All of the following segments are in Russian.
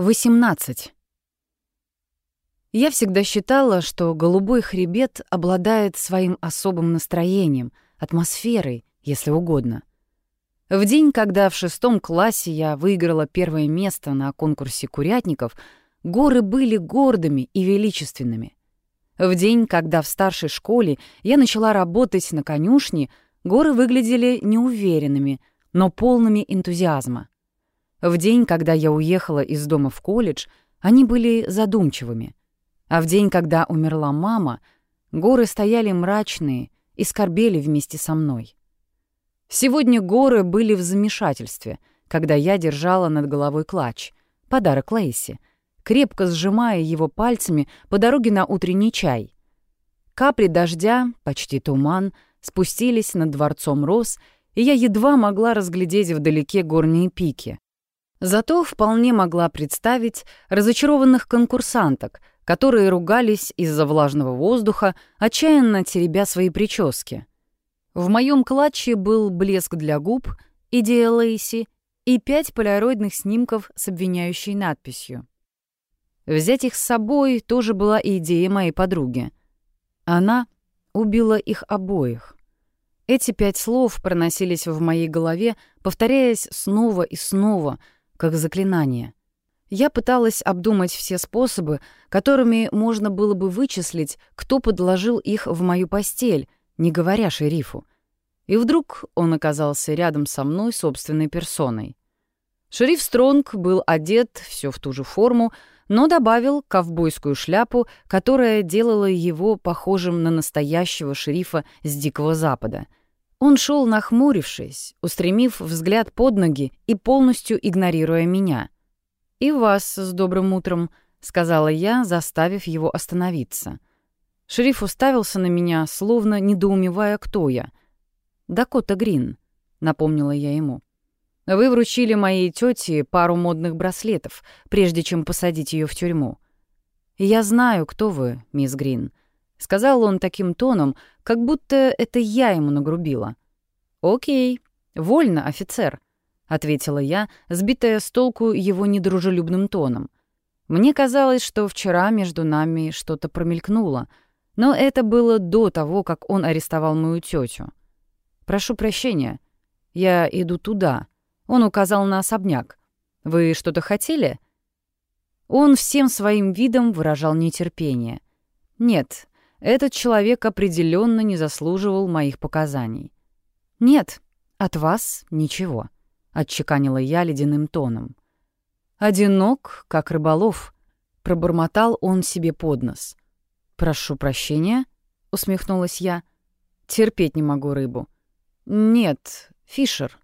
18. Я всегда считала, что голубой хребет обладает своим особым настроением, атмосферой, если угодно. В день, когда в шестом классе я выиграла первое место на конкурсе курятников, горы были гордыми и величественными. В день, когда в старшей школе я начала работать на конюшне, горы выглядели неуверенными, но полными энтузиазма. В день, когда я уехала из дома в колледж, они были задумчивыми. А в день, когда умерла мама, горы стояли мрачные и скорбели вместе со мной. Сегодня горы были в замешательстве, когда я держала над головой клатч, подарок Лейси, крепко сжимая его пальцами по дороге на утренний чай. Капли дождя, почти туман, спустились над дворцом роз, и я едва могла разглядеть вдалеке горние пики. Зато вполне могла представить разочарованных конкурсанток, которые ругались из-за влажного воздуха, отчаянно теребя свои прически. В моем клатче был блеск для губ, идея Лейси и пять полироидных снимков с обвиняющей надписью. Взять их с собой тоже была идея моей подруги. Она убила их обоих. Эти пять слов проносились в моей голове, повторяясь снова и снова — как заклинание. Я пыталась обдумать все способы, которыми можно было бы вычислить, кто подложил их в мою постель, не говоря шерифу. И вдруг он оказался рядом со мной собственной персоной. Шериф Стронг был одет все в ту же форму, но добавил ковбойскую шляпу, которая делала его похожим на настоящего шерифа с Дикого Запада — он шел нахмурившись, устремив взгляд под ноги и полностью игнорируя меня. «И вас с добрым утром», — сказала я, заставив его остановиться. Шериф уставился на меня, словно недоумевая, кто я. «Дакота Грин», — напомнила я ему. «Вы вручили моей тете пару модных браслетов, прежде чем посадить ее в тюрьму. Я знаю, кто вы, мисс Грин», — сказал он таким тоном, как будто это я ему нагрубила. «Окей, вольно, офицер», — ответила я, сбитая с толку его недружелюбным тоном. Мне казалось, что вчера между нами что-то промелькнуло, но это было до того, как он арестовал мою тетю. «Прошу прощения, я иду туда», — он указал на особняк. «Вы что-то хотели?» Он всем своим видом выражал нетерпение. «Нет, этот человек определенно не заслуживал моих показаний. «Нет, от вас ничего», — отчеканила я ледяным тоном. «Одинок, как рыболов», — пробормотал он себе под нос. «Прошу прощения», — усмехнулась я. «Терпеть не могу рыбу». «Нет, фишер.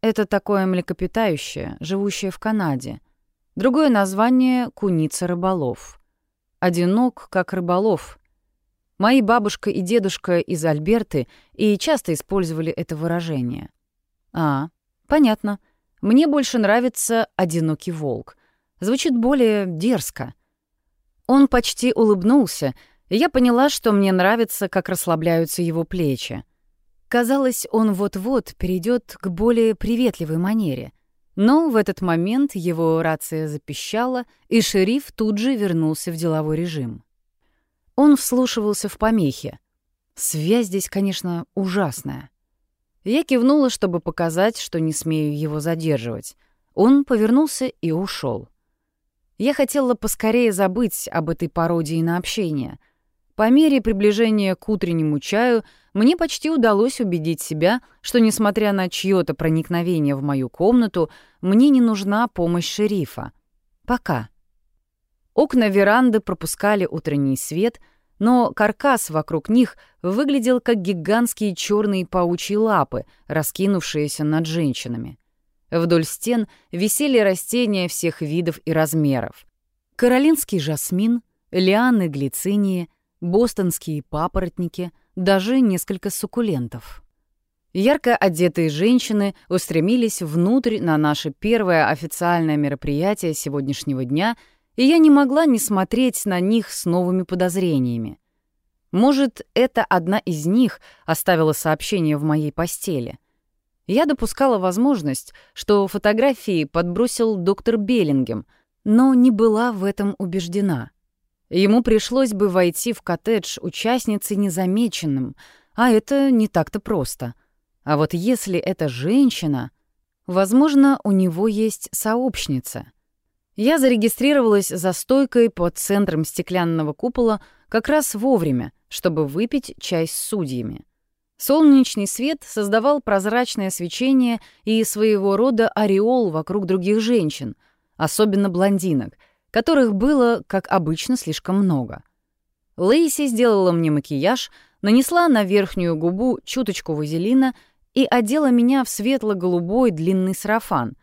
Это такое млекопитающее, живущее в Канаде. Другое название — куница-рыболов. Одинок, как рыболов, Мои бабушка и дедушка из Альберты и часто использовали это выражение. А, понятно. Мне больше нравится «одинокий волк». Звучит более дерзко. Он почти улыбнулся, и я поняла, что мне нравится, как расслабляются его плечи. Казалось, он вот-вот перейдет к более приветливой манере. Но в этот момент его рация запищала, и шериф тут же вернулся в деловой режим. Он вслушивался в помехи. Связь здесь, конечно, ужасная. Я кивнула, чтобы показать, что не смею его задерживать. Он повернулся и ушел. Я хотела поскорее забыть об этой пародии на общение. По мере приближения к утреннему чаю мне почти удалось убедить себя, что, несмотря на чьё-то проникновение в мою комнату, мне не нужна помощь шерифа. Пока. Окна веранды пропускали утренний свет, но каркас вокруг них выглядел как гигантские черные паучьи лапы, раскинувшиеся над женщинами. Вдоль стен висели растения всех видов и размеров. Каролинский жасмин, лианы глицинии, бостонские папоротники, даже несколько суккулентов. Ярко одетые женщины устремились внутрь на наше первое официальное мероприятие сегодняшнего дня — и я не могла не смотреть на них с новыми подозрениями. Может, это одна из них оставила сообщение в моей постели. Я допускала возможность, что фотографии подбросил доктор Беллингем, но не была в этом убеждена. Ему пришлось бы войти в коттедж участницы незамеченным, а это не так-то просто. А вот если это женщина, возможно, у него есть сообщница. Я зарегистрировалась за стойкой под центром стеклянного купола как раз вовремя, чтобы выпить чай с судьями. Солнечный свет создавал прозрачное свечение и своего рода ореол вокруг других женщин, особенно блондинок, которых было, как обычно, слишком много. Лейси сделала мне макияж, нанесла на верхнюю губу чуточку вазелина и одела меня в светло-голубой длинный сарафан,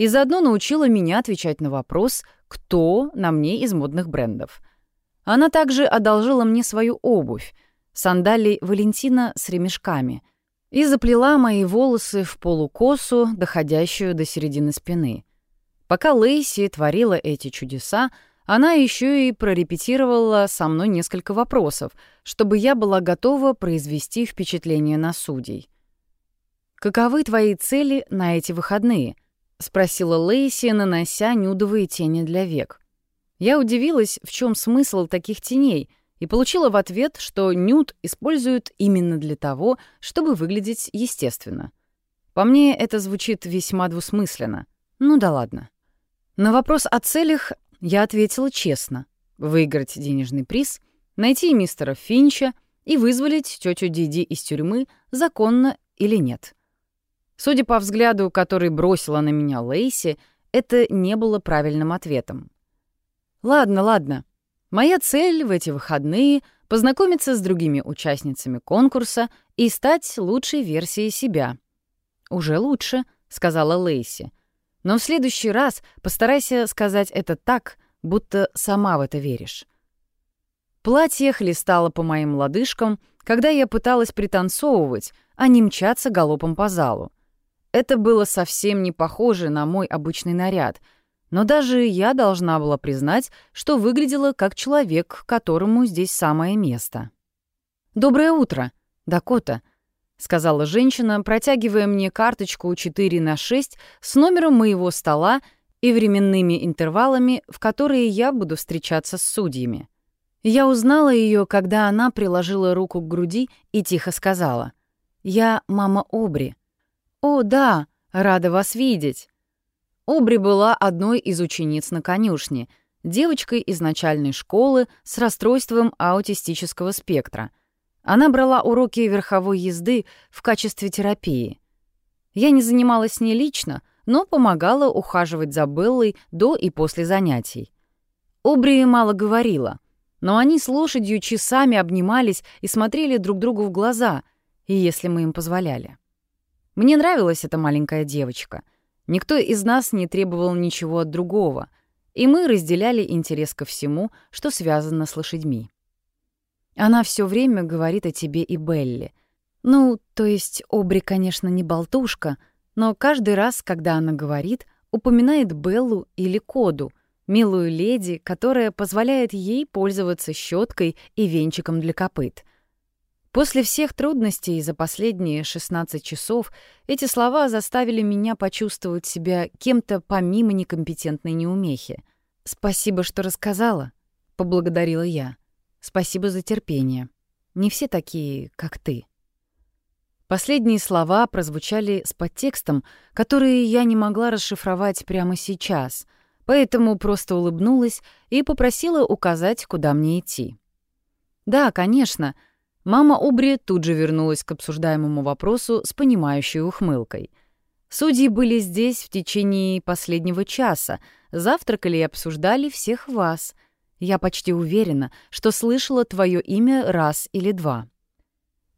и заодно научила меня отвечать на вопрос, кто на мне из модных брендов. Она также одолжила мне свою обувь, сандалии Валентина с ремешками, и заплела мои волосы в полукосу, доходящую до середины спины. Пока Лейси творила эти чудеса, она еще и прорепетировала со мной несколько вопросов, чтобы я была готова произвести впечатление на судей. «Каковы твои цели на эти выходные?» — спросила Лейси, нанося нюдовые тени для век. Я удивилась, в чем смысл таких теней, и получила в ответ, что нюд используют именно для того, чтобы выглядеть естественно. По мне, это звучит весьма двусмысленно. Ну да ладно. На вопрос о целях я ответила честно. Выиграть денежный приз, найти мистера Финча и вызволить тетю Диди из тюрьмы законно или нет. Судя по взгляду, который бросила на меня Лейси, это не было правильным ответом. Ладно, ладно. Моя цель в эти выходные — познакомиться с другими участницами конкурса и стать лучшей версией себя. «Уже лучше», — сказала Лейси. Но в следующий раз постарайся сказать это так, будто сама в это веришь. Платье хлестало по моим лодыжкам, когда я пыталась пританцовывать, а не мчаться галопом по залу. Это было совсем не похоже на мой обычный наряд, но даже я должна была признать, что выглядела как человек, которому здесь самое место. «Доброе утро, Дакота», — сказала женщина, протягивая мне карточку 4 на 6 с номером моего стола и временными интервалами, в которые я буду встречаться с судьями. Я узнала ее, когда она приложила руку к груди и тихо сказала. «Я мама Обри». «О, да, рада вас видеть». Обри была одной из учениц на конюшне, девочкой из начальной школы с расстройством аутистического спектра — она брала уроки верховой езды в качестве терапии. Я не занималась с ней лично, но помогала ухаживать за Беллой до и после занятий. Обри мало говорила, но они с лошадью часами обнимались и смотрели друг другу в глаза, если мы им позволяли. Мне нравилась эта маленькая девочка. Никто из нас не требовал ничего от другого, и мы разделяли интерес ко всему, что связано с лошадьми. Она все время говорит о тебе и Белли. Ну, то есть Обри, конечно, не болтушка, но каждый раз, когда она говорит, упоминает Беллу или Коду, милую леди, которая позволяет ей пользоваться щеткой и венчиком для копыт. После всех трудностей за последние 16 часов эти слова заставили меня почувствовать себя кем-то помимо некомпетентной неумехи. «Спасибо, что рассказала», — поблагодарила я. Спасибо за терпение. Не все такие, как ты. Последние слова прозвучали с подтекстом, который я не могла расшифровать прямо сейчас, поэтому просто улыбнулась и попросила указать, куда мне идти. Да, конечно. Мама Убри тут же вернулась к обсуждаемому вопросу с понимающей ухмылкой. Судьи были здесь в течение последнего часа, завтракали и обсуждали всех вас — я почти уверена, что слышала твое имя раз или два.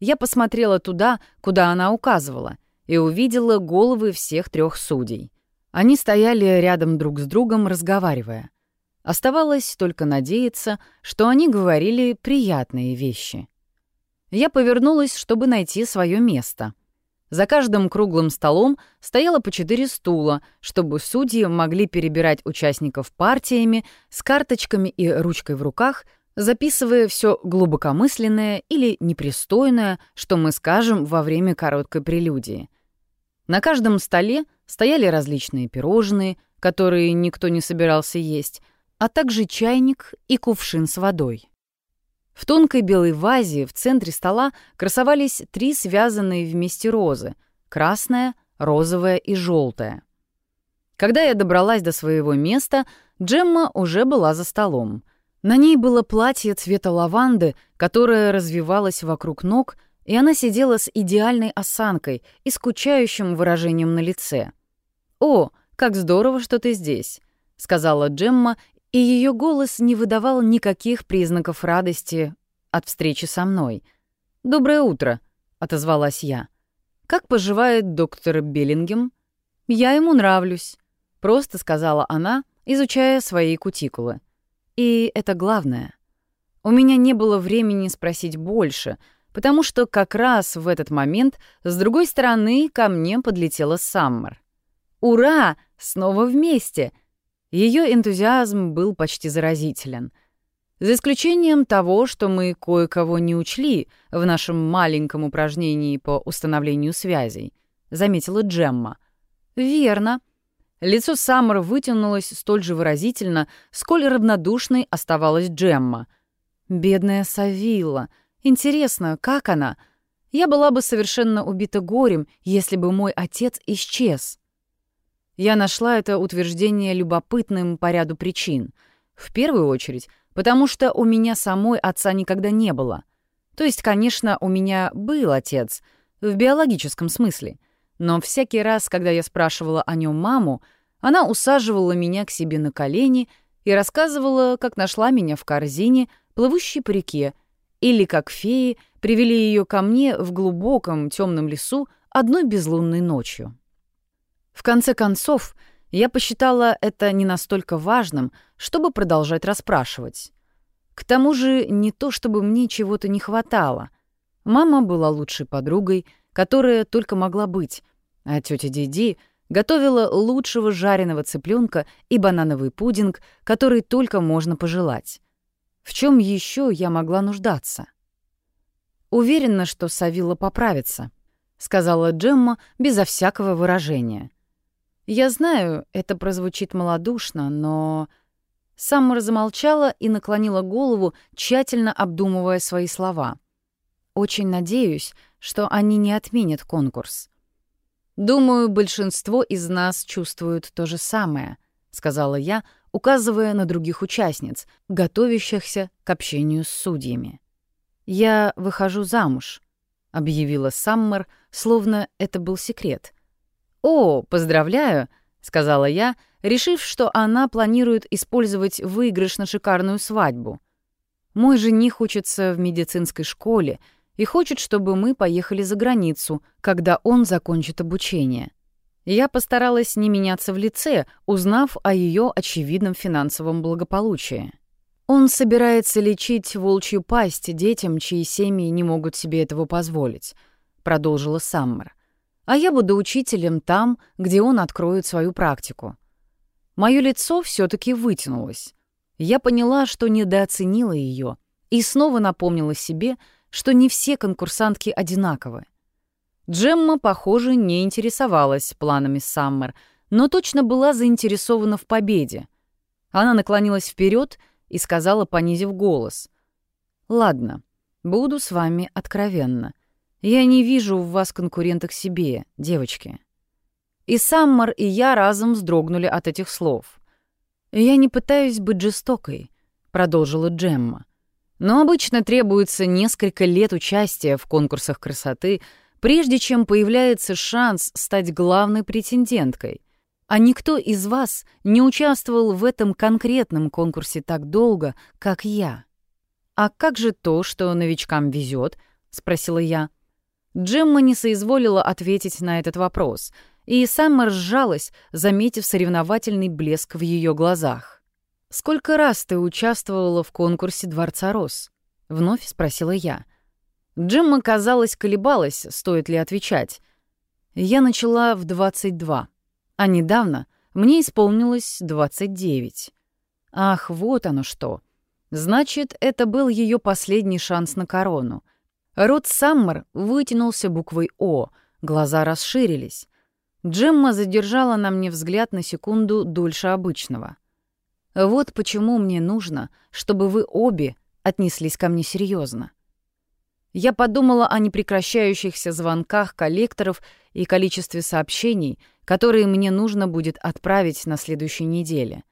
Я посмотрела туда, куда она указывала, и увидела головы всех трех судей. Они стояли рядом друг с другом, разговаривая. Оставалось только надеяться, что они говорили приятные вещи. Я повернулась, чтобы найти свое место — за каждым круглым столом стояло по четыре стула, чтобы судьи могли перебирать участников партиями с карточками и ручкой в руках, записывая все глубокомысленное или непристойное, что мы скажем во время короткой прелюдии. На каждом столе стояли различные пирожные, который никто не собирался есть, а также чайник и кувшин с водой. В тонкой белой вазе в центре стола красовались три связанные вместе розы — красная, розовая и желтая. Когда я добралась до своего места, Джемма уже была за столом. На ней было платье цвета лаванды, которое развивалось вокруг ног, и она сидела с идеальной осанкой и скучающим выражением на лице. «О, как здорово, что ты здесь», — сказала Джемма, и ее голос не выдавал никаких признаков радости от встречи со мной. «Доброе утро», — отозвалась я. «Как поживает доктор Беллингем?» «Я ему нравлюсь», — просто сказала она, изучая свои кутикулы. И это главное. У меня не было времени спросить больше, потому что как раз в этот момент с другой стороны ко мне подлетела Саммер. «Ура! Снова вместе!» Ее энтузиазм был почти заразителен. За исключением того, что мы кое-кого не учли в нашем маленьком упражнении по установлению связей, заметила Джемма. «Верно», Лицо Саммер вытянулось столь же выразительно, сколь равнодушной оставалась Джемма. «Бедная Савилла. Интересно, как она? Я была бы совершенно убита горем, если бы мой отец исчез». Я нашла это утверждение любопытным по ряду причин. В первую очередь, потому что у меня самой отца никогда не было. То есть, конечно, у меня был отец, в биологическом смысле — но всякий раз, когда я спрашивала о нем маму, она усаживала меня к себе на колени и рассказывала, как нашла меня в корзине, плывущей по реке, или как феи привели ее ко мне в глубоком темном лесу одной безлунной ночью. В конце концов, я посчитала это не настолько важным, чтобы продолжать расспрашивать. К тому же не то, чтобы мне чего-то не хватало. Мама была лучшей подругой, которая только могла быть, а тетя Диди готовила лучшего жареного цыпленка и банановый пудинг, который только можно пожелать. В чем еще я могла нуждаться? Уверена, что Савила поправится, сказала Джемма безо всякого выражения. Я знаю, это прозвучит малодушно, но... Саммер замолчала и наклонила голову, тщательно обдумывая свои слова. «Очень надеюсь, что они не отменят конкурс. «Думаю, большинство из нас чувствуют то же самое», — сказала я, указывая на других участниц, готовящихся к общению с судьями. «Я выхожу замуж», — объявила Саммер, словно это был секрет. «О, поздравляю», — сказала я, решив, что она планирует использовать выигрыш на шикарную свадьбу. «Мой жених учится в медицинской школе, и хочет, чтобы мы поехали за границу, когда он закончит обучение. Я постаралась не меняться в лице, узнав о ее очевидном финансовом благополучии. Он собирается лечить волчью пасть детям, чьи семьи не могут себе этого позволить, продолжила Саммер. А я буду учителем там, где он откроет свою практику. Мое лицо все таки вытянулось. Я поняла, что недооценила ее, и снова напомнила себе, что не все конкурсантки одинаковы. Джемма, похоже, не интересовалась планами Саммер, но точно была заинтересована в победе. Она наклонилась вперед и сказала, понизив голос. «Ладно, буду с вами откровенна. Я не вижу в вас конкуренток себе, девочки». И Саммер, и я разом вздрогнули от этих слов. «Я не пытаюсь быть жестокой», — продолжила Джемма. Но обычно требуется несколько лет участия в конкурсах красоты, прежде чем появляется шанс стать главной претенденткой. А никто из вас не участвовал в этом конкретном конкурсе так долго, как я. «А как же то, что новичкам везет? спросила я. Джемма не соизволила ответить на этот вопрос, и сама сжалась, заметив соревновательный блеск в ее глазах. «Сколько раз ты участвовала в конкурсе Дворца Рос?» — вновь спросила я. Джимма, казалось, колебалась, стоит ли отвечать. Я начала в 22, а недавно мне исполнилось 29. Ах, вот оно что. Значит, это был ее последний шанс на корону. Рот Саммер вытянулся буквой «О», глаза расширились. Джемма задержала на мне взгляд на секунду дольше обычного. Вот почему мне нужно, чтобы вы обе отнеслись ко мне серьезно. Я подумала о непрекращающихся звонках коллекторов и количестве сообщений, которые мне нужно будет отправить на следующей неделе.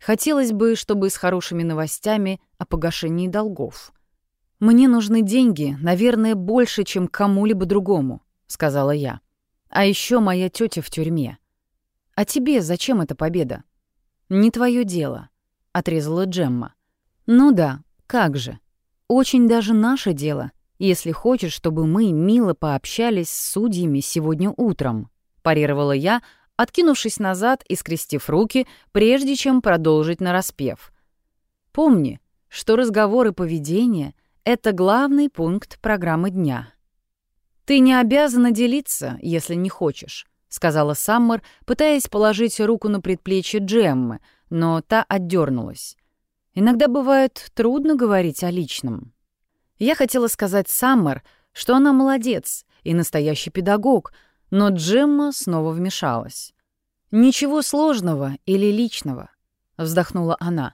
Хотелось бы, чтобы с хорошими новостями о погашении долгов. «Мне нужны деньги, наверное, больше, чем кому-либо другому», — сказала я. «А еще моя тетя в тюрьме. А тебе зачем эта победа?» «Не твое дело», — отрезала Джемма. «Ну да, как же. Очень даже наше дело, если хочешь, чтобы мы мило пообщались с судьями сегодня утром», — парировала я, откинувшись назад и скрестив руки, прежде чем продолжить нараспев. «Помни, что разговоры поведения — это главный пункт программы дня». «Ты не обязана делиться, если не хочешь», — сказала Саммер, пытаясь положить руку на предплечье Джеммы, но та отдернулась. «Иногда бывает трудно говорить о личном». Я хотела сказать Саммер, что она молодец и настоящий педагог, но Джемма снова вмешалась. «Ничего сложного или личного», — вздохнула она.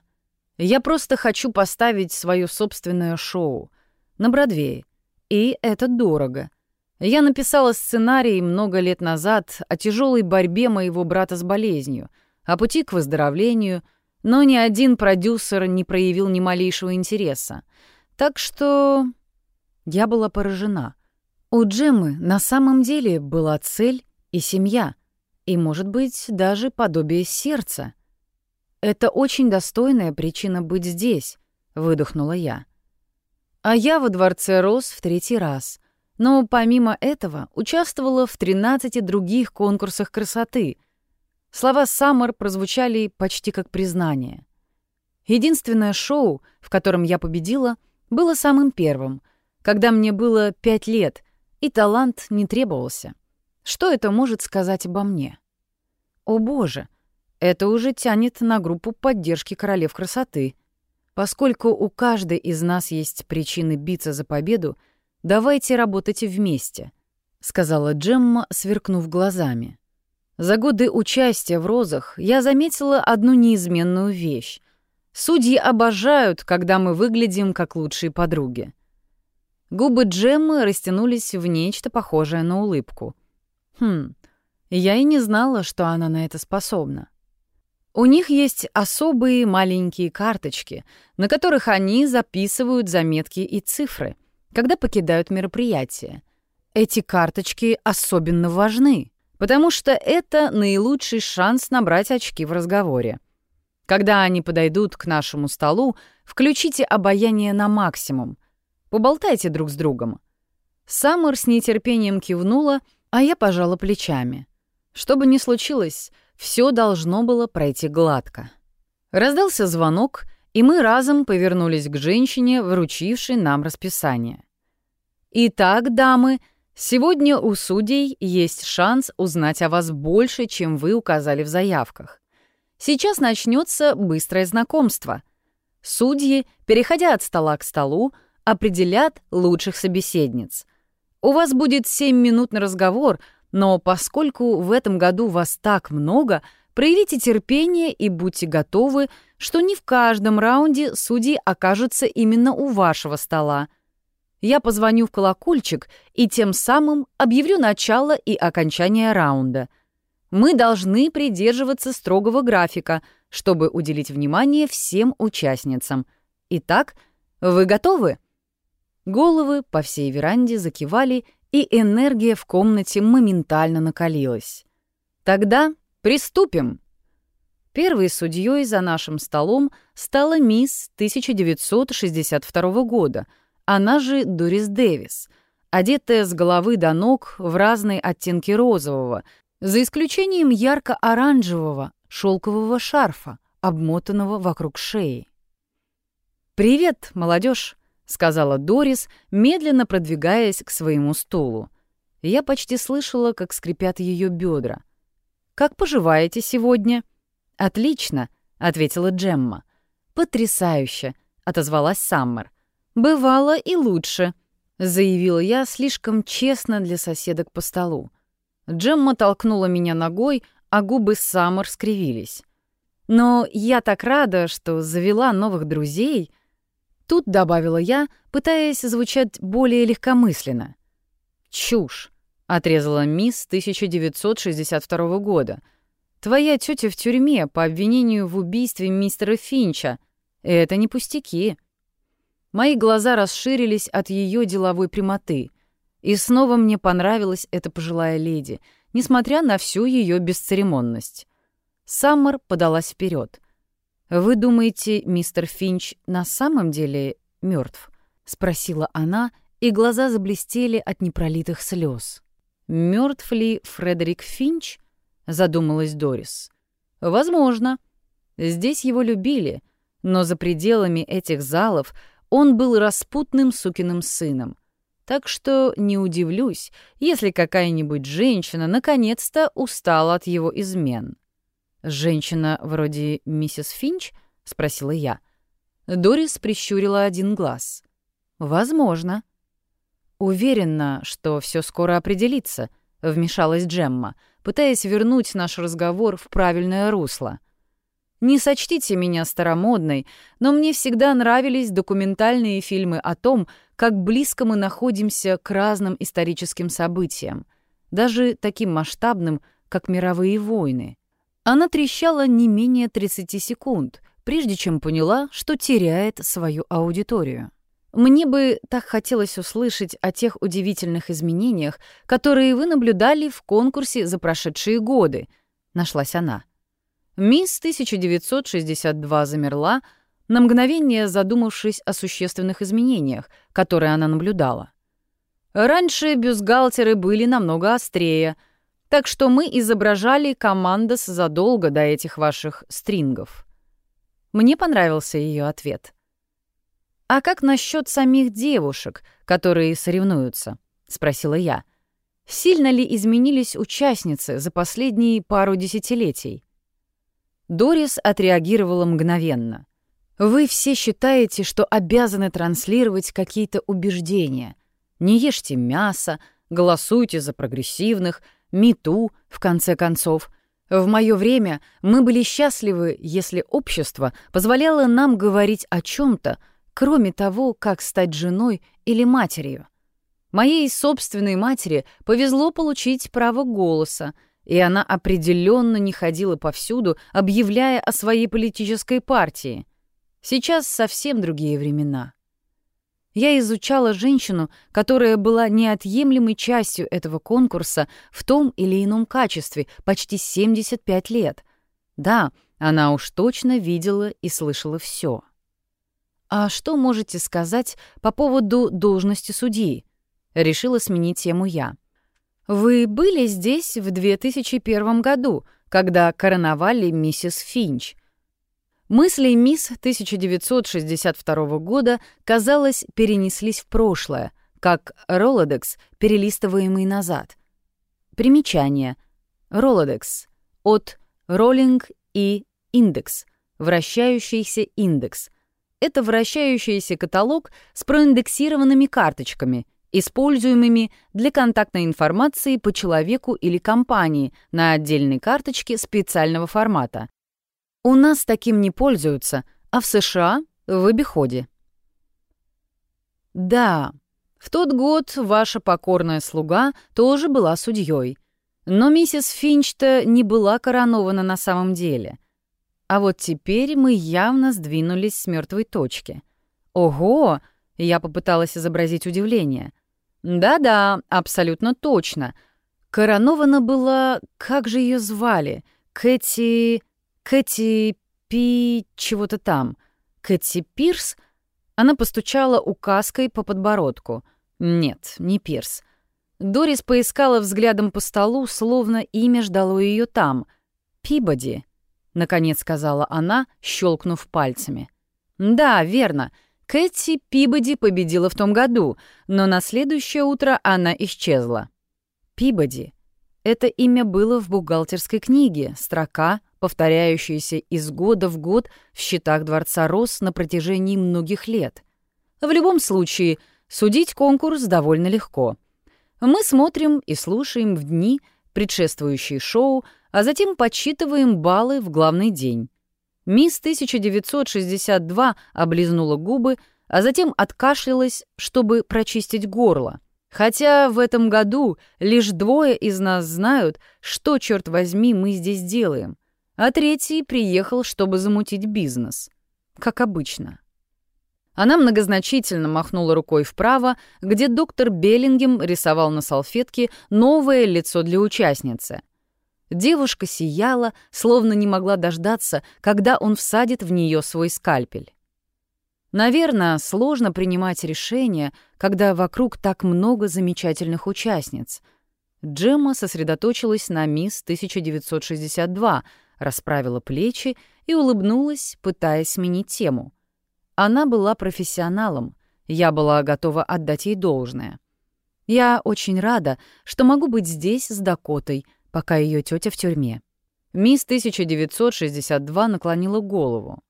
«Я просто хочу поставить свое собственное шоу на Бродвее, и это дорого. Я написала сценарий много лет назад о тяжелой борьбе моего брата с болезнью, о пути к выздоровлению, но ни один продюсер не проявил ни малейшего интереса. Так что я была поражена. У Джеммы на самом деле была цель и семья, и, может быть, даже подобие сердца. «Это очень достойная причина быть здесь», — выдохнула я. А я во дворце рос в третий раз — но помимо этого участвовала в 13 других конкурсах красоты. Слова Саммер прозвучали почти как признание. Единственное шоу, в котором я победила, было самым первым, когда мне было пять лет, и талант не требовался. Что это может сказать обо мне? О боже, это уже тянет на группу поддержки королев красоты. Поскольку у каждой из нас есть причины биться за победу, «Давайте работать вместе», — сказала Джемма, сверкнув глазами. За годы участия в розах я заметила одну неизменную вещь. Судьи обожают, когда мы выглядим как лучшие подруги. Губы Джеммы растянулись в нечто похожее на улыбку. Хм, я и не знала, что она на это способна. У них есть особые маленькие карточки, на которых они записывают заметки и цифры — когда покидают мероприятие. Эти карточки особенно важны, потому что это наилучший шанс набрать очки в разговоре. Когда они подойдут к нашему столу, включите обаяние на максимум. Поболтайте друг с другом. Саммер с нетерпением кивнула, а я пожала плечами. Что бы ни случилось, все должно было пройти гладко. Раздался звонок, и мы разом повернулись к женщине, вручившей нам расписание. Итак, дамы, сегодня у судей есть шанс узнать о вас больше, чем вы указали в заявках. Сейчас начнется быстрое знакомство. Судьи, переходя от стола к столу, определят лучших собеседниц. У вас будет 7 минут на разговор, но поскольку в этом году вас так много, проявите терпение и будьте готовы, что не в каждом раунде судьи окажутся именно у вашего стола — я позвоню в колокольчик и тем самым объявлю начало и окончание раунда. Мы должны придерживаться строгого графика, чтобы уделить внимание всем участницам. Итак, вы готовы? Головы по всей веранде закивали, и энергия в комнате моментально накалилась. Тогда приступим. Первой судьей за нашим столом стала мисс 1962 года — она же Дорис Дэвис, одетая с головы до ног в разные оттенки розового, за исключением ярко-оранжевого шелкового шарфа, обмотанного вокруг шеи. «Привет, молодежь, сказала Дорис, медленно продвигаясь к своему стулу. Я почти слышала, как скрипят ее бедра. «Как поживаете сегодня?» «Отлично», — ответила Джемма. «Потрясающе», — отозвалась Саммер. «Бывало и лучше», — заявила я слишком честно для соседок по столу. Джемма толкнула меня ногой, а губы Саммер скривились. «Но я так рада, что завела новых друзей», — тут добавила я, пытаясь звучать более легкомысленно. «Чушь», — отрезала мисс 1962 года. «Твоя тетя в тюрьме по обвинению в убийстве мистера Финча. Это не пустяки». Мои глаза расширились от ее деловой прямоты. И снова мне понравилась эта пожилая леди, несмотря на всю ее бесцеремонность. Саммер подалась вперед. «Вы думаете, мистер Финч на самом деле мертв? спросила она, и глаза заблестели от непролитых слез. Мертв ли Фредерик Финч?» — задумалась Дорис. «Возможно. Здесь его любили, но за пределами этих залов он был распутным сукиным сыном. Так что не удивлюсь, если какая-нибудь женщина наконец-то устала от его измен. «Женщина вроде миссис Финч?» — спросила я. Дорис прищурила один глаз. «Возможно». «Уверена, что все скоро определится», — вмешалась Джемма, пытаясь вернуть наш разговор в правильное русло. Не сочтите меня старомодной, но мне всегда нравились документальные фильмы о том, как близко мы находимся к разным историческим событиям, даже таким масштабным, как мировые войны. Она трещала не менее 30 секунд, прежде чем поняла, что теряет свою аудиторию. Мне бы так хотелось услышать о тех удивительных изменениях, которые вы наблюдали в конкурсе за прошедшие годы, нашлась она. Мисс 1962 замерла, на мгновение задумавшись о существенных изменениях, которые она наблюдала. Раньше бюстгальтеры были намного острее, так что мы изображали командос задолго до этих ваших стрингов. Мне понравился ее ответ. «А как насчет самих девушек, которые соревнуются?» — спросила я. «Сильно ли изменились участницы за последние пару десятилетий?» Дорис отреагировала мгновенно. «Вы все считаете, что обязаны транслировать какие-то убеждения. Не ешьте мясо, голосуйте за прогрессивных, мету, в конце концов. В мое время мы были счастливы, если общество позволяло нам говорить о чем то кроме того, как стать женой или матерью. Моей собственной матери повезло получить право голоса — и она определенно не ходила повсюду, объявляя о своей политической партии. Сейчас совсем другие времена. Я изучала женщину, которая была неотъемлемой частью этого конкурса в том или ином качестве почти 75 лет. Да, она уж точно видела и слышала все. «А что можете сказать по поводу должности судьи?» Решила сменить тему я. Вы были здесь в 2001 году, когда короновали миссис Финч. Мысли мисс 1962 года, казалось, перенеслись в прошлое, как Ролодекс, перелистываемый назад. Примечание. Ролодекс. От Роллинг и Индекс. Вращающийся индекс. Это вращающийся каталог с проиндексированными карточками — используемыми для контактной информации по человеку или компании на отдельной карточке специального формата. У нас таким не пользуются, а в США — в обиходе. Да, в тот год ваша покорная слуга тоже была судьей, но миссис Финч-то не была коронована на самом деле. А вот теперь мы явно сдвинулись с мертвой точки. Ого! Я попыталась изобразить удивление — да-да, абсолютно точно. Коронована была... Как же ее звали? Кэти... Кэти... Пи... чего-то там. Кэти Пирс? Она постучала указкой по подбородку. Нет, не Пирс. Дорис поискала взглядом по столу, словно имя ждало ее там. «Пибоди», — наконец сказала она, щелкнув пальцами. «Да, верно. Кэти Пибоди победила в том году, но на следующее утро она исчезла. Пибоди. Это имя было в бухгалтерской книге, строка, повторяющаяся из года в год в счетах Дворца Рос на протяжении многих лет. В любом случае, судить конкурс довольно легко. Мы смотрим и слушаем в дни, предшествующие шоу, а затем подсчитываем баллы в главный день. Мисс 1962 облизнула губы, а затем откашлялась, чтобы прочистить горло. Хотя в этом году лишь двое из нас знают, что, черт возьми, мы здесь делаем, а третий приехал, чтобы замутить бизнес. Как обычно. Она многозначительно махнула рукой вправо, где доктор Беллингем рисовал на салфетке новое лицо для участницы. Девушка сияла, словно не могла дождаться, когда он всадит в нее свой скальпель. Наверное, сложно принимать решения, когда вокруг так много замечательных участниц. Джемма сосредоточилась на мисс 1962, расправила плечи и улыбнулась, пытаясь сменить тему. Она была профессионалом, я была готова отдать ей должное. Я очень рада, что могу быть здесь с Дакотой, пока ее тетя в тюрьме. Мисс 1962 наклонила голову.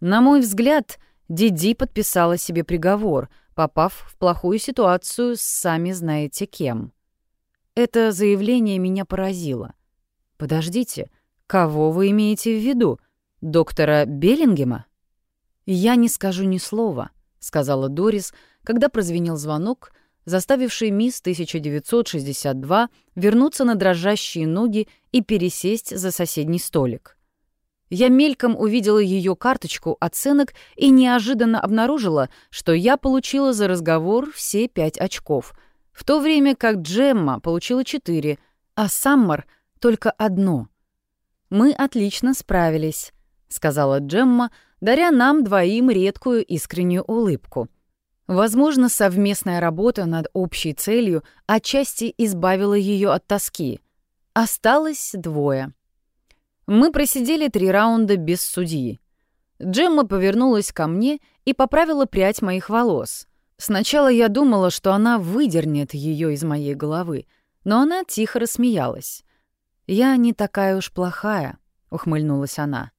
На мой взгляд, Диди подписала себе приговор, попав в плохую ситуацию с сами знаете кем. Это заявление меня поразило. Подождите, кого вы имеете в виду? Доктора Беллингема? «Я не скажу ни слова», — сказала Дорис, когда прозвенел звонок, заставивший мисс 1962 вернуться на дрожащие ноги и пересесть за соседний столик. Я мельком увидела ее карточку оценок и неожиданно обнаружила, что я получила за разговор все пять очков, в то время как Джемма получила четыре, а Саммер — только одно. «Мы отлично справились», — сказала Джемма, — даря нам двоим редкую искреннюю улыбку. Возможно, совместная работа над общей целью отчасти избавила ее от тоски. Осталось двое. Мы просидели три раунда без судьи. Джемма повернулась ко мне и поправила прядь моих волос. Сначала я думала, что она выдернет ее из моей головы, но она тихо рассмеялась. «Я не такая уж плохая», — ухмыльнулась она.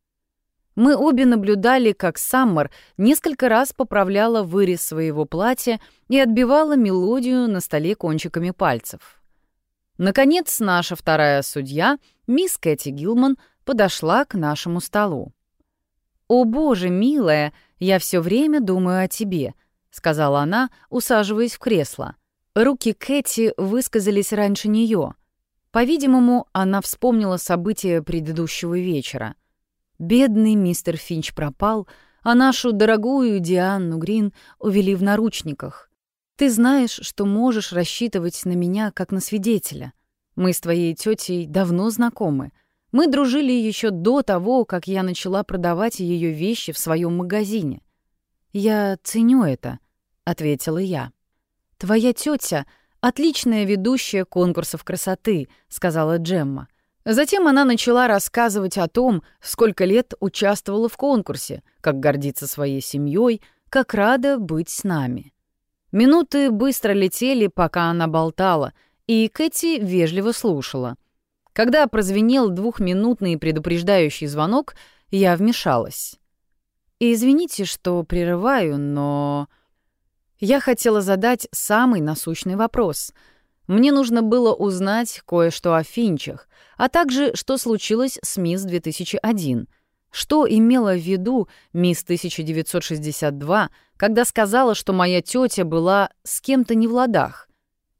Мы обе наблюдали, как Саммер несколько раз поправляла вырез своего платья и отбивала мелодию на столе кончиками пальцев. Наконец, наша вторая судья, мисс Кэти Гилман, подошла к нашему столу. «О, боже, милая, я все время думаю о тебе», — сказала она, усаживаясь в кресло. Руки Кэти высказались раньше нее. По-видимому, она вспомнила события предыдущего вечера. Бедный мистер Финч пропал, а нашу дорогую Дианну Грин увели в наручниках. Ты знаешь, что можешь рассчитывать на меня как на свидетеля. Мы с твоей тетей давно знакомы. Мы дружили еще до того, как я начала продавать ее вещи в своем магазине. Я ценю это, ответила я. Твоя тетя отличная ведущая конкурсов красоты, сказала Джемма. Затем она начала рассказывать о том, сколько лет участвовала в конкурсе, как гордится своей семьей, как рада быть с нами. Минуты быстро летели, пока она болтала, и Кэти вежливо слушала. Когда прозвенел двухминутный предупреждающий звонок, я вмешалась. «Извините, что прерываю, но...» Я хотела задать самый насущный вопрос — мне нужно было узнать кое-что о Финчах, а также, что случилось с мисс 2001. Что имела в виду мисс 1962, когда сказала, что моя тетя была с кем-то не в ладах?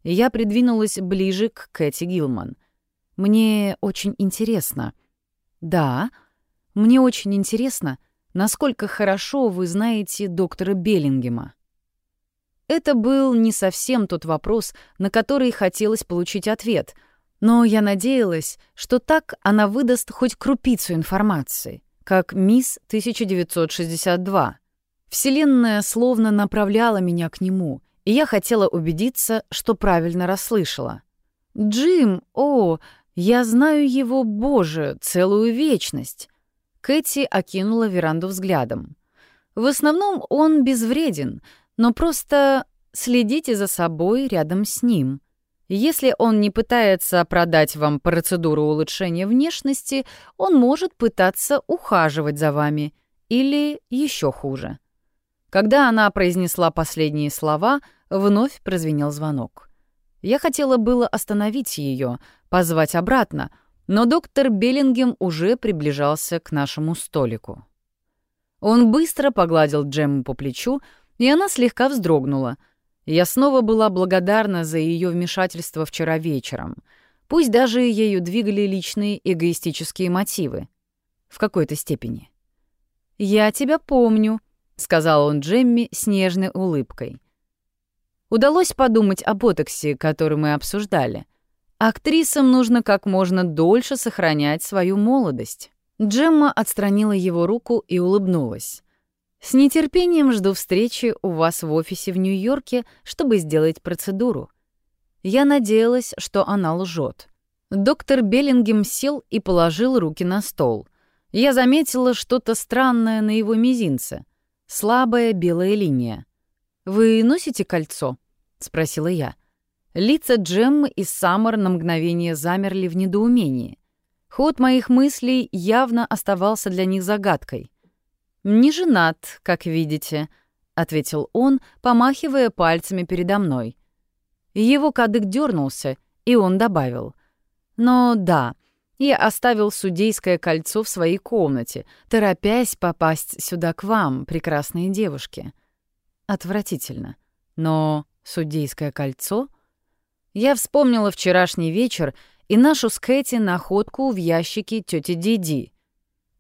Я придвинулась ближе к Кэти Гилман. Мне очень интересно. Да, мне очень интересно, насколько хорошо вы знаете доктора Беллингема. Это был не совсем тот вопрос, на который хотелось получить ответ, но я надеялась, что так она выдаст хоть крупицу информации, как мисс 1962. Вселенная словно направляла меня к нему, и я хотела убедиться, что правильно расслышала. «Джим, о, я знаю его, боже, целую вечность!» Кэти окинула веранду взглядом. «В основном он безвреден, но просто следите за собой рядом с ним. Если он не пытается продать вам процедуру улучшения внешности, он может пытаться ухаживать за вами. Или еще хуже. Когда она произнесла последние слова, вновь прозвенел звонок. Я хотела было остановить ее, позвать обратно, но доктор Беллингем уже приближался к нашему столику. Он быстро погладил Джемму по плечу, и она слегка вздрогнула. Я снова была благодарна за ее вмешательство вчера вечером. Пусть даже ею двигали личные эгоистические мотивы. В какой-то степени. «Я тебя помню», — сказал он Джемми с нежной улыбкой. Удалось подумать о ботоксе, который мы обсуждали. Актрисам нужно как можно дольше сохранять свою молодость. Джемма отстранила его руку и улыбнулась. «С нетерпением жду встречи у вас в офисе в Нью-Йорке, чтобы сделать процедуру». Я надеялась, что она лжет. Доктор Беллингем сел и положил руки на стол. Я заметила что-то странное на его мизинце. Слабая белая линия. «Вы носите кольцо?» — спросила я. Лица Джеммы и Саммер на мгновение замерли в недоумении. Ход моих мыслей явно оставался для них загадкой. «Не женат, как видите», — ответил он, помахивая пальцами передо мной. Его кадык дернулся, и он добавил. «Но да, я оставил судейское кольцо в своей комнате, торопясь попасть сюда к вам, прекрасные девушки». Отвратительно. Но судейское кольцо? Я вспомнила вчерашний вечер и нашу с Кэти находку в ящике тети Диди.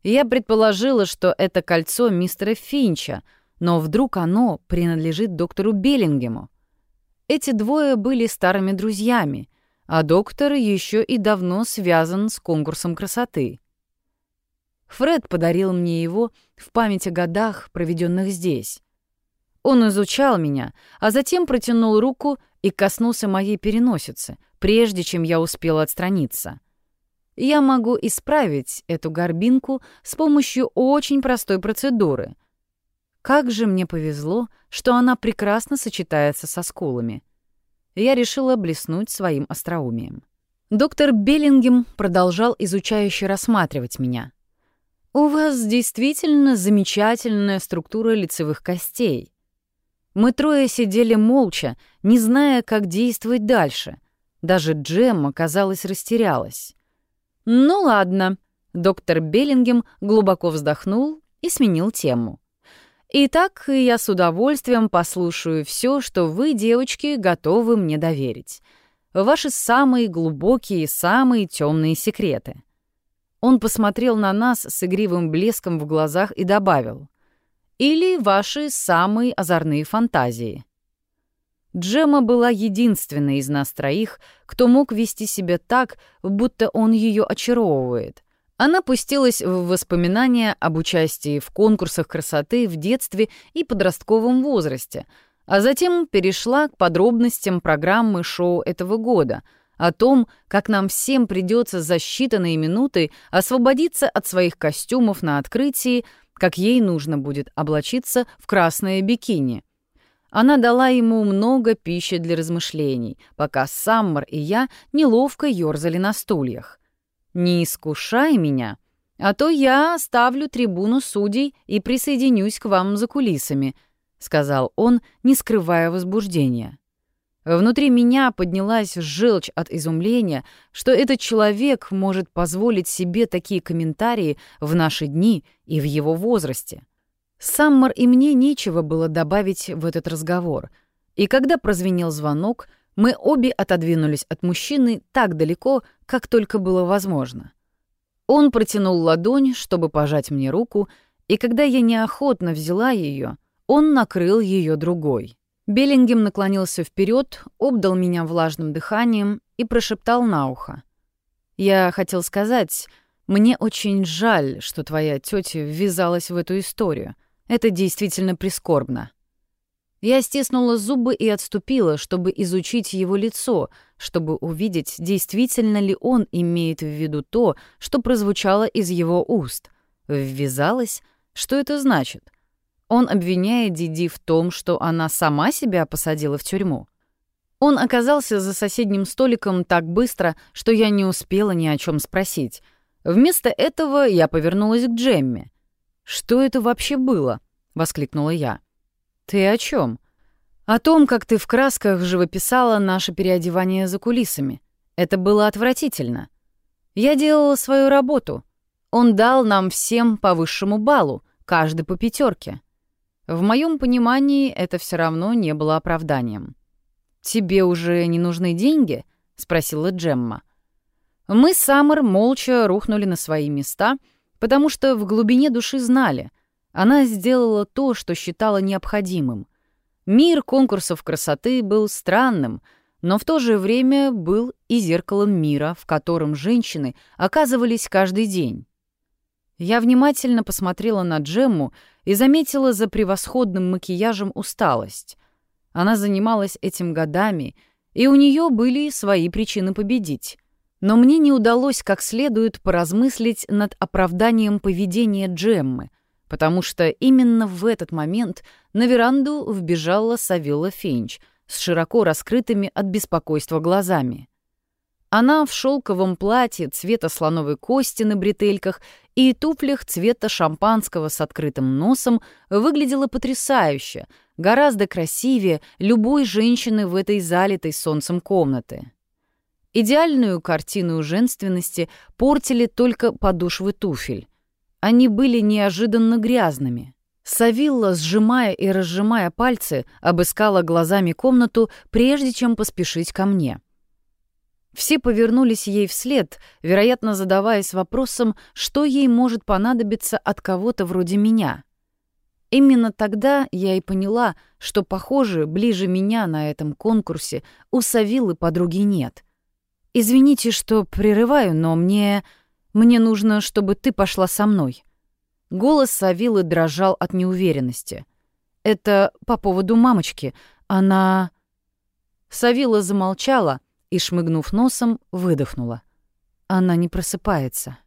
Я предположила, что это кольцо мистера Финча, но вдруг оно принадлежит доктору Беллингему. Эти двое были старыми друзьями, а доктор еще и давно связан с конкурсом красоты. Фред подарил мне его в память о годах, проведенных здесь. Он изучал меня, а затем протянул руку и коснулся моей переносицы, прежде чем я успела отстраниться. Я могу исправить эту горбинку с помощью очень простой процедуры. Как же мне повезло, что она прекрасно сочетается со скулами. Я решила блеснуть своим остроумием. Доктор Беллингем продолжал изучающе рассматривать меня. «У вас действительно замечательная структура лицевых костей», мы трое сидели молча, не зная, как действовать дальше. Даже Джемма, казалось, растерялась. «Ну ладно», — доктор Беллингем глубоко вздохнул и сменил тему. «Итак, я с удовольствием послушаю все, что вы, девочки, готовы мне доверить. Ваши самые глубокие самые темные секреты». Он посмотрел на нас с игривым блеском в глазах и добавил — или ваши самые озорные фантазии. Джема была единственной из нас троих, кто мог вести себя так, будто он ее очаровывает. Она пустилась в воспоминания об участии в конкурсах красоты в детстве и подростковом возрасте, а затем перешла к подробностям программы шоу этого года — о том, как нам всем придется за считанные минуты освободиться от своих костюмов на открытии как ей нужно будет облачиться в красное бикини. Она дала ему много пищи для размышлений, пока Саммер и я неловко ёрзали на стульях. «Не искушай меня, а то я оставлю трибуну судей и присоединюсь к вам за кулисами», — сказал он, не скрывая возбуждения. Внутри меня поднялась желчь от изумления, что этот человек может позволить себе такие комментарии в наши дни и в его возрасте. Саммер и мне нечего было добавить в этот разговор. И когда прозвенел звонок, мы обе отодвинулись от мужчины так далеко, как только было возможно. Он протянул ладонь, чтобы пожать мне руку, и когда я неохотно взяла ее, он накрыл ее другой. Беллингем наклонился вперед, обдал меня влажным дыханием и прошептал на ухо. «Я хотел сказать, мне очень жаль, что твоя тетя ввязалась в эту историю. Это действительно прискорбно». Я стиснула зубы и отступила, чтобы изучить его лицо, чтобы увидеть, действительно ли он имеет в виду то, что прозвучало из его уст. «Ввязалась? Что это значит?» Он обвиняет Диди в том, что она сама себя посадила в тюрьму. Он оказался за соседним столиком так быстро, что я не успела ни о чем спросить. Вместо этого я повернулась к Джемме. «Что это вообще было?» — воскликнула я. «Ты о чем? «О том, как ты в красках живописала наше переодевание за кулисами. Это было отвратительно. Я делала свою работу. Он дал нам всем по высшему баллу, каждый по пятерке. В моем понимании это все равно не было оправданием. «Тебе уже не нужны деньги?» — спросила Джемма. Мы с Саммер молча рухнули на свои места, потому что в глубине души знали, она сделала то, что считала необходимым. Мир конкурсов красоты был странным, но в то же время был и зеркалом мира, в котором женщины оказывались каждый день. Я внимательно посмотрела на Джемму и заметила за превосходным макияжем усталость. Она занималась этим годами, и у нее были свои причины победить. Но мне не удалось как следует поразмыслить над оправданием поведения Джеммы, потому что именно в этот момент на веранду вбежала Савилла Фенч с широко раскрытыми от беспокойства глазами. Она в шелковом платье цвета слоновой кости на бретельках и туфлях цвета шампанского с открытым носом выглядела потрясающе, гораздо красивее любой женщины в этой залитой солнцем комнаты. Идеальную картину женственности портили только подошвы туфель. Они были неожиданно грязными. Савилла, сжимая и разжимая пальцы, обыскала глазами комнату, прежде чем поспешить ко мне. Все повернулись ей вслед, вероятно, задаваясь вопросом, что ей может понадобиться от кого-то вроде меня. Именно тогда я и поняла, что, похоже, ближе меня на этом конкурсе у Савиллы подруги нет — «Извините, что прерываю, но мне... Мне нужно, чтобы ты пошла со мной». Голос Савилы дрожал от неуверенности. «Это по поводу мамочки. Она...» Савила замолчала и, шмыгнув носом, выдохнула. «Она не просыпается».